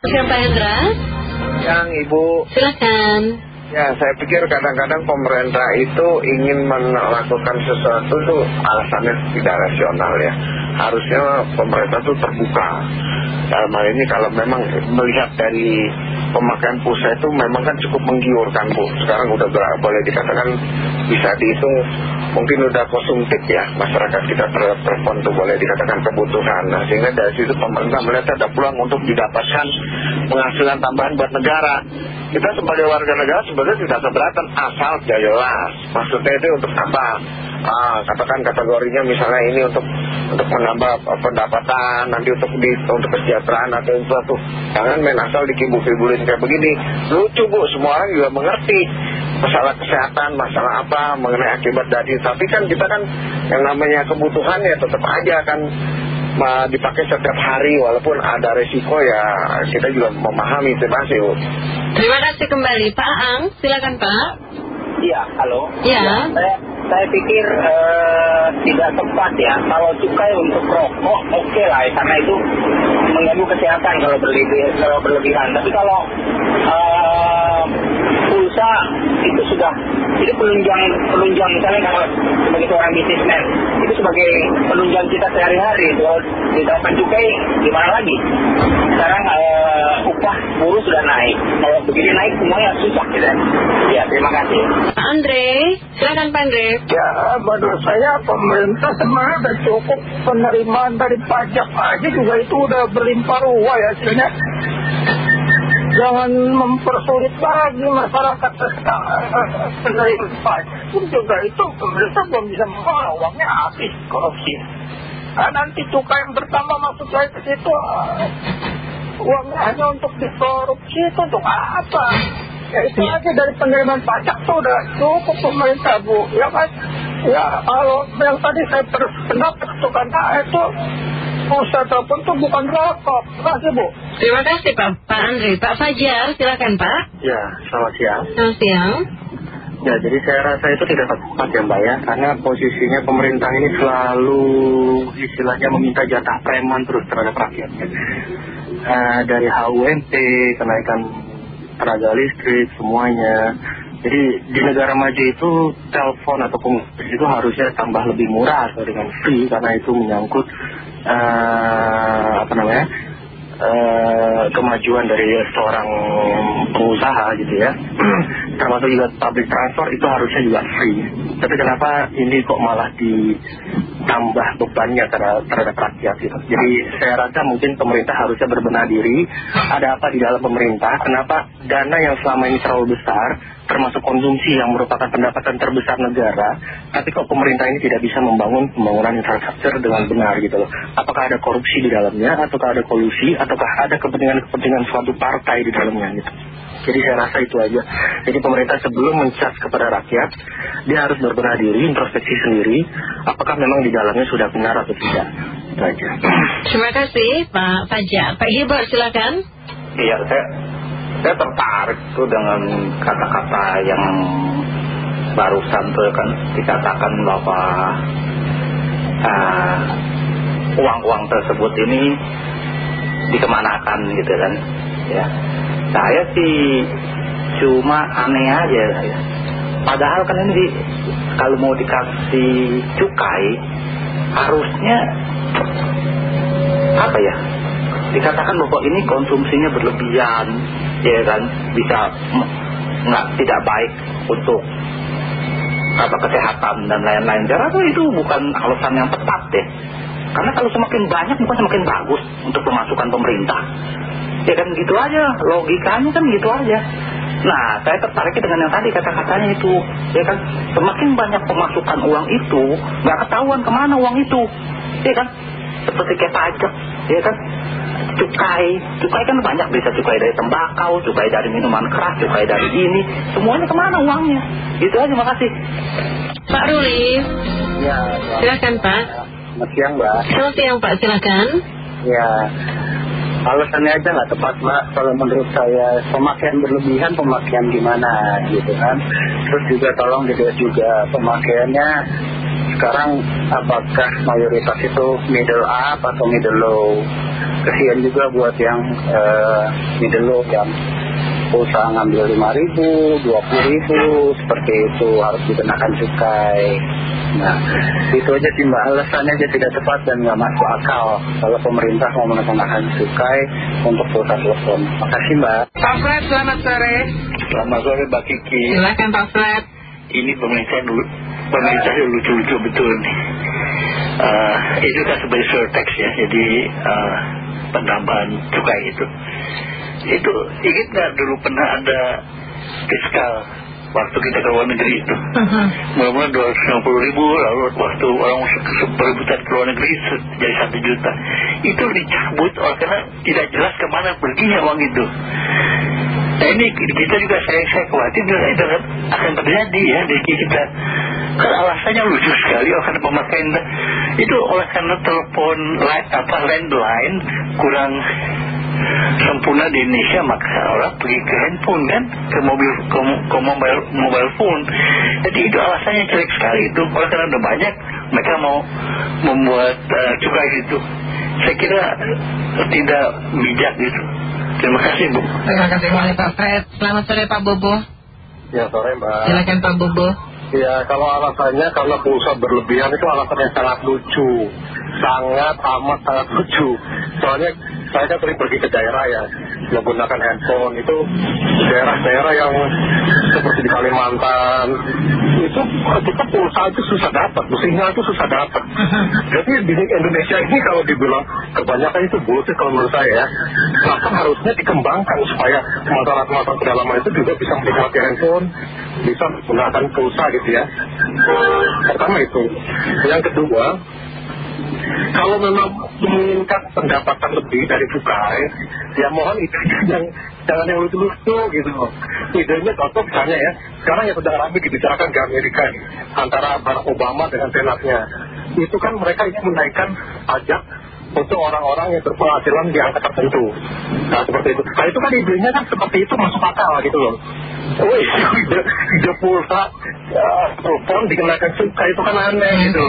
Siapa Hendra? Yang Ibu. Silakan. Ya, saya pikir kadang-kadang pemerintah itu ingin melakukan sesuatu itu alasannya tidak rasional ya. Harusnya pemerintah itu terbuka. Dalam hal ini kalau memang melihat dari pemakaian pulsa itu memang kan cukup menggiurkan Bu. Sekarang udah boleh dikatakan bisa dihitung mungkin udah konsumtif ya masyarakat kita terhadap itu boleh dikatakan kebutuhan. Nah sehingga dari situ pemerintah melihat ada peluang untuk didapatkan penghasilan tambahan buat negara. Kita sebagai warga negara sebenarnya tidak keberatan asal jelas. Maksudnya itu untuk apa? Ah, katakan kategorinya misalnya ini untuk untuk menambah pendapatan, nanti untuk di, untuk kesejahteraan atau sesuatu. Jangan main asal dikibul-kibulin kayak begini. Lucu Bu, semua orang juga mengerti masalah kesehatan, masalah apa mengenai akibat dari. Tapi kan kita kan yang namanya kebutuhan ya tetap aja kan dipakai setiap hari walaupun ada resiko ya kita juga memahami terima kasih Kasih kembali Pak Ang, silakan Pak. Iya, halo. Iya. Ya, saya, saya pikir uh, tidak tepat ya. Kalau cukai untuk rokok oke okay lah ya, karena itu mengganggu kesehatan kalau berlebihan. Kalau berlebihan. Tapi kalau uh, pulsa itu sudah itu penunjang penunjang misalnya kalau sebagai seorang bisnismen itu sebagai penunjang kita sehari-hari itu diterapkan cukai gimana lagi sekarang uh, upah buruh sudah naik. Kalau begini naik semuanya susah gitu ya. Terima kasih. Pak Andre silakan Pak Andre. Ya menurut saya pemerintah sebenarnya sudah cukup penerimaan dari pajak aja juga itu udah berlimpah ruah ya sebenarnya. Jangan mempersulit lagi masyarakat penerima pajak pun juga itu pemerintah belum bisa mengelola uangnya habis korupsi. Nah, nanti cukai yang bertambah masuk lagi ke situ uangnya hanya untuk dikorupsi itu untuk apa? Ya itu aja dari penerimaan pajak tuh udah cukup pemerintah bu. Ya kan ya kalau yang tadi saya berpendapat itu karena itu pusat telepon itu bukan rokok. Terima kasih bu. Terima kasih Pak, Pak Andri Pak Fajar silakan Pak. Ya selamat siang. Selamat siang. Ya, jadi saya rasa itu tidak tepat ya Mbak ya, karena posisinya pemerintah ini selalu istilahnya meminta jatah preman terus terhadap rakyatnya. Uh, dari HUMP, kenaikan tenaga listrik, semuanya. Jadi di negara maju itu telepon atau komunikasi itu harusnya tambah lebih murah atau dengan free karena itu menyangkut uh, apa namanya uh, kemajuan dari seorang pengusaha gitu ya. Termasuk juga public transport itu harusnya juga free. Tapi kenapa ini kok malah ditambah bebannya terhadap rakyat gitu. Jadi saya rasa mungkin pemerintah harusnya berbenah diri. Ada apa di dalam pemerintah? Kenapa dana yang selama ini terlalu besar, termasuk konsumsi yang merupakan pendapatan terbesar negara, tapi kok pemerintah ini tidak bisa membangun pembangunan infrastruktur dengan benar gitu loh. Apakah ada korupsi di dalamnya, ataukah ada kolusi, ataukah ada kepentingan-kepentingan suatu partai di dalamnya gitu. Jadi saya rasa itu aja. Jadi pemerintah sebelum mencas kepada rakyat, dia harus berbenah diri, introspeksi sendiri, apakah memang di dalamnya sudah benar atau tidak. Itu aja. Terima kasih Pak Fajar. Pak Gilbert silakan. Iya, saya, saya tertarik tuh dengan kata-kata yang barusan tuh kan dikatakan bahwa uang-uang tersebut ini dikemanakan gitu kan. Ya saya sih cuma aneh aja ya. Padahal kan ini kalau mau dikasih cukai harusnya apa ya dikatakan bahwa ini konsumsinya berlebihan ya kan? Bisa nggak tidak baik untuk apa kesehatan dan lain-lain. Saya rasa itu bukan alasan yang tepat deh. Karena kalau semakin banyak bukan semakin bagus untuk pemasukan pemerintah. Ya kan gitu aja. Logikanya kan gitu aja. Nah saya tertarik dengan yang tadi kata-katanya itu. Ya kan? Semakin banyak pemasukan uang itu nggak ketahuan ke mana uang itu. Ya kan? Seperti kayak pajak ya kan cukai. Cukai kan banyak bisa cukai dari tembakau cukai dari minuman keras cukai dari ini. Semuanya ke mana uangnya? Gitu aja makasih Pak Ruli. Ya silakan Pak. Selamat siang Mbak. Selamat siang Pak. Silakan. Ya alasannya aja nggak tepat mbak. Kalau menurut saya pemakaian berlebihan pemakaian gimana gitu kan. Terus juga tolong dilihat juga pemakaiannya sekarang apakah mayoritas itu middle up atau middle low? Kesian juga buat yang eh, middle low yang usaha ngambil 5 ribu, 20 ribu seperti itu harus dikenakan cukai. Nah itu aja sih mbak. Alasannya aja tidak tepat dan nggak masuk akal. Kalau pemerintah mau mengenakan cukai untuk pulsa telepon makasih mbak. Pak Fred, selamat sore. selamat sore mbak Kiki. Silakan Pak Fred. ini pemerintah dulu pemerintah lucu-lucu betul. Nih Eh, itu kan sebagai surtax ya jadi eh, penambahan cukai itu. Itu ingat nggak dulu pernah ada fiskal waktu kita ke luar negeri itu? Mhm. mula-mula 250 ribu lalu waktu orang berebutan ke luar negeri jadi satu juta. Itu dicabut oleh karena tidak jelas ke mana perginya uang itu nah ini kita juga saya, saya khawatir itu akan- akan terjadi ya di kita. Kan alasannya lucu sekali karena pemakaian itu. Oleh karena telepon line, apa landline kurang sempurna di Indonesia maka orang pergi ke handphone kan ke mobil ke, ke mobile, mobile phone. Jadi itu alasannya jelek sekali itu. Oleh karena udah banyak mereka mau membuat uh, cukai itu. Saya kira tidak bijak gitu terima kasih Bu Terima kasih banyak Pak Fred. Selamat sore Pak Bobo. Ya sore mbak Silakan Pak Bobo. Ya kalau alasannya karena pulsa berlebihan itu alasan yang sangat lucu Sangat amat sangat lucu Soalnya saya kan sering pergi ke daerah ya Menggunakan handphone. Itu daerah-daerah yang seperti di Kalimantan Itu kita pulsa itu susah dapat Sinyal itu susah dapat. Jadi di Indonesia ini kalau dibilang kebanyakan itu bullshit kalau menurut saya ya. Bahkan harusnya dikembangkan supaya masyarakat-masyarakat pedalaman itu juga bisa menikmati handphone Bisa menggunakan pulsa gitu ya. Pertama itu. Yang kedua kalau memang menginginkan pendapatan lebih dari cukai, ya mohon idenya yang jangan yang lucu-lucu gitu. Idenya contoh misalnya ya, sekarang yang sedang ramai dibicarakan di Amerika nih, antara Barack Obama dengan senatnya. Itu kan mereka ingin menaikkan pajak untuk orang-orang yang berpenghasilan di angka tertentu. Nah seperti itu. Nah itu kan idenya kan seperti itu masuk akal gitu loh. Wih, ide, ide pulsa, ya, telepon dikenakan cukai itu kan aneh gitu.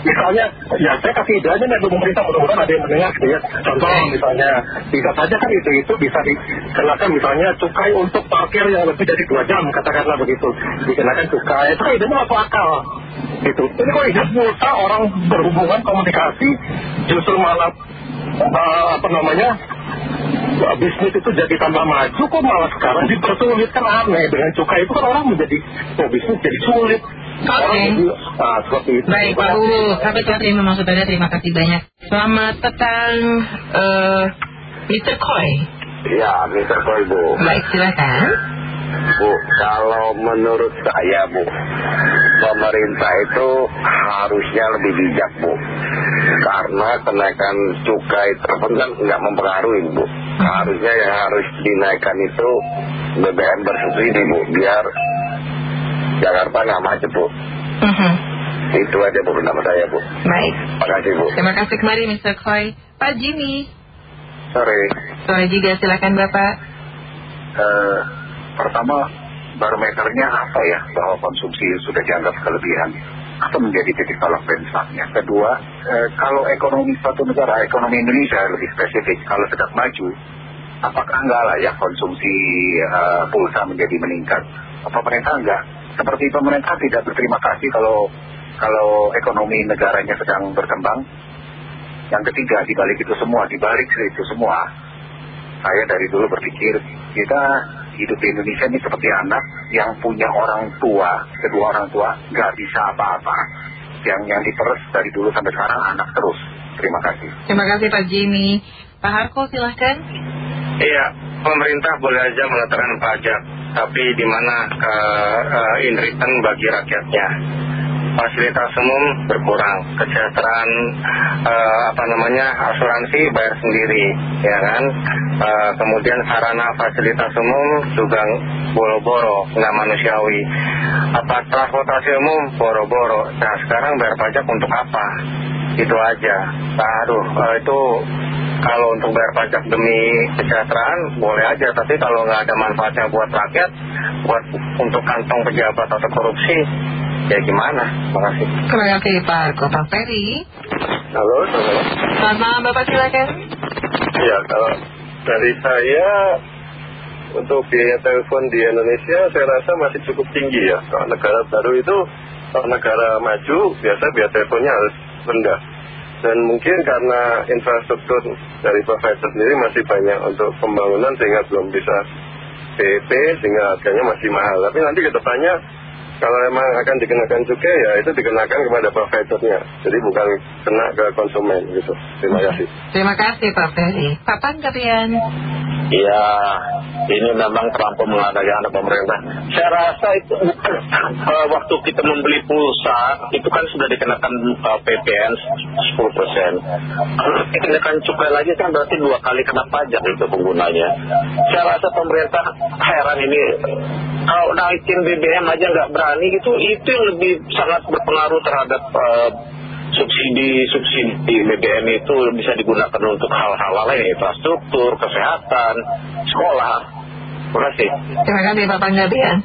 Misalnya, ya saya kasih ide aja nih pemerintah mudah-mudahan ada yang mendengar gitu ya. Contoh misalnya, bisa saja kan itu itu bisa dikenakan misalnya cukai untuk parkir yang lebih dari dua jam katakanlah begitu. Dikenakan cukai, itu kan idenya masuk akal. Gitu. Ini kalau ide pulsa orang berhubungan komunikasi justru malah eh, apa namanya eh, bisnis itu jadi tambah maju kok malah sekarang dipersulit kan aneh dengan cukai itu kan orang menjadi oh, bisnis jadi sulit. Nah, seperti itu. Baik Pak Bobo, kami telah terima maksud Anda. Terima kasih banyak. Selamat petang eh, Mr. Koi. Ya, Mr. Koi Bu. Baik silakan. Bu, kalau menurut saya Bu, pemerintah itu harusnya lebih bijak Bu. Karena kenaikan cukai telepon kan nggak mempengaruhi Bu. Harusnya yang harus dinaikkan itu BBM bersubsidi Bu, biar Jakarta nggak macet Bu. Mhm. Itu aja Bu pendapat saya Bu. Baik. Terima kasih Bu. Terima kasih kembali Mr. Koi. Pak Jimmy. Sorry. Sore juga silakan Bapak. Eh, pertama barometernya apa ya bahwa konsumsi sudah dianggap kelebihan atau menjadi titik tolak benchmarknya. Kedua, eh, kalau ekonomi suatu negara, ekonomi Indonesia lebih spesifik, kalau sedang maju, apakah enggak layak konsumsi eh, pulsa menjadi meningkat? Apa pemerintah enggak? Seperti pemerintah tidak berterima kasih kalau kalau ekonomi negaranya sedang berkembang. Yang ketiga, dibalik itu semua, dibalik itu semua, saya dari dulu berpikir kita hidup di Indonesia ini seperti anak yang punya orang tua, kedua orang tua nggak bisa apa-apa. Yang yang diperes dari dulu sampai sekarang anak terus. Terima kasih. Terima kasih Pak Jimmy. Pak Harko silahkan. Iya, pemerintah boleh aja meletakkan pajak, tapi di mana uh, in return bagi rakyatnya. Fasilitas umum berkurang, kesejahteraan uh, apa namanya asuransi bayar sendiri, ya kan. Kemudian sarana fasilitas umum juga boro-boro, nggak manusiawi. Apa transportasi umum boro-boro. Nah sekarang bayar pajak untuk apa? Itu aja. Nah, aduh, uh, itu kalau untuk bayar pajak demi kesejahteraan boleh aja tapi kalau nggak ada manfaatnya buat rakyat buat untuk kantong pejabat atau korupsi ya gimana makasih Terima kasih Pak. Pak Ferry. halo selamat Selamat malam Bapak silakan. Ya, kalau dari saya untuk biaya telepon di Indonesia saya rasa masih cukup tinggi ya. Kalau negara baru itu, kalau negara maju biasa biaya teleponnya harus rendah. Dan mungkin karena infrastruktur dari provider sendiri masih banyak untuk pembangunan sehingga belum bisa PEP sehingga harganya masih mahal. Tapi nanti ke depannya kalau memang akan dikenakan cukai ya itu dikenakan kepada providernya. Jadi bukan kena ke konsumen gitu. Terima kasih. Terima kasih Pak Ferry. Pak Panggapian. Ya, ini memang terlampau mengada anak pemerintah. Saya rasa itu bukan eh, waktu kita membeli pulsa itu kan sudah dikenakan PPN 10 persen. Kalau dikenakan cukai lagi kan berarti dua kali kena pajak itu penggunanya. Saya rasa pemerintah heran ini kalau naikin BBM aja nggak berani gitu, itu yang lebih sangat berpengaruh terhadap eh, subsidi-subsidi BBM itu bisa digunakan untuk hal-hal lain, infrastruktur, kesehatan, sekolah. Terima kasih. Terima kasih Pak Panggapian.